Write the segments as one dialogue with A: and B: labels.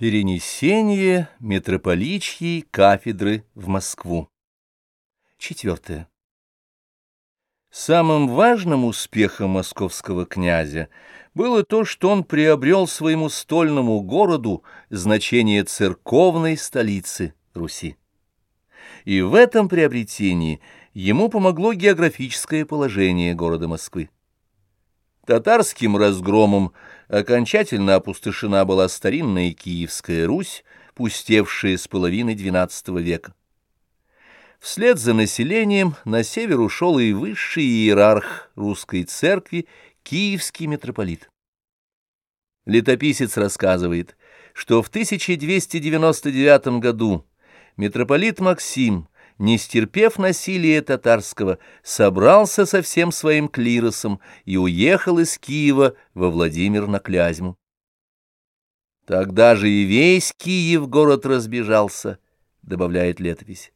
A: Перенесение митрополичьей кафедры в Москву. Четвертое. Самым важным успехом московского князя было то, что он приобрел своему стольному городу значение церковной столицы Руси. И в этом приобретении ему помогло географическое положение города Москвы. Татарским разгромом окончательно опустошена была старинная Киевская Русь, пустевшая с половины XII века. Вслед за населением на север ушел и высший иерарх русской церкви, киевский митрополит. Летописец рассказывает, что в 1299 году митрополит Максим не стерпев насилия татарского, собрался со всем своим клиросом и уехал из Киева во Владимир на Клязьму. Тогда же и весь Киев город разбежался, добавляет летопись.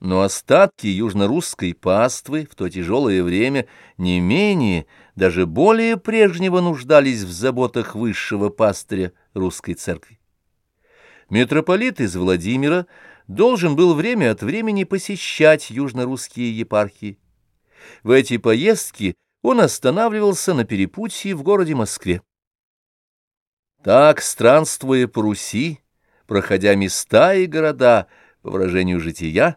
A: Но остатки южно-русской паствы в то тяжелое время не менее, даже более прежнего нуждались в заботах высшего пастыря русской церкви. Митрополит из Владимира должен был время от времени посещать южно-русские епархии. В эти поездки он останавливался на перепутье в городе Москве. Так, странствуя по Руси, проходя места и города, по выражению жития,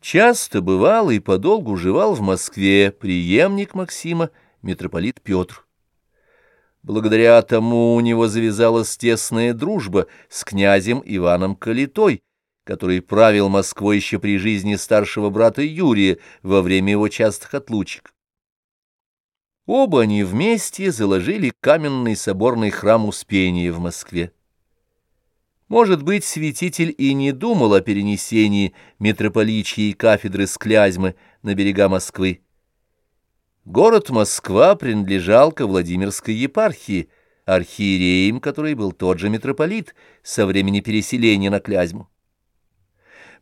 A: часто бывал и подолгу жевал в Москве преемник Максима, митрополит Петр. Благодаря тому у него завязалась тесная дружба с князем Иваном Калитой, который правил Москвой еще при жизни старшего брата Юрия во время его частых отлучек. Оба они вместе заложили каменный соборный храм Успения в Москве. Может быть, святитель и не думал о перенесении митрополичьей кафедры с Клязьмы на берега Москвы. Город Москва принадлежал ко Владимирской епархии, архиереем, который был тот же митрополит со времени переселения на Клязьму.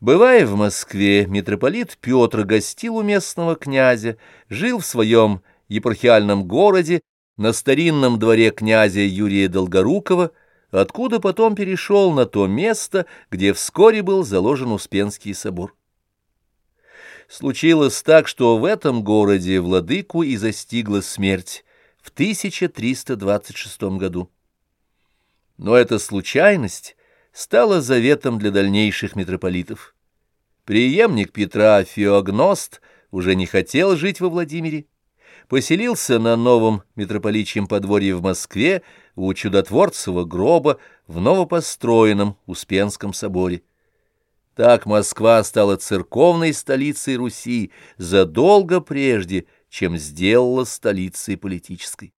A: Бывая в Москве, митрополит Петр гостил у местного князя, жил в своем епархиальном городе, на старинном дворе князя Юрия Долгорукова, откуда потом перешел на то место, где вскоре был заложен Успенский собор. Случилось так, что в этом городе владыку и застигла смерть в 1326 году. Но эта случайность стало заветом для дальнейших митрополитов. Преемник Петра Феогност уже не хотел жить во Владимире, поселился на новом митрополичьем подворье в Москве у чудотворцевого гроба в новопостроенном Успенском соборе. Так Москва стала церковной столицей Руси задолго прежде, чем сделала столицей политической.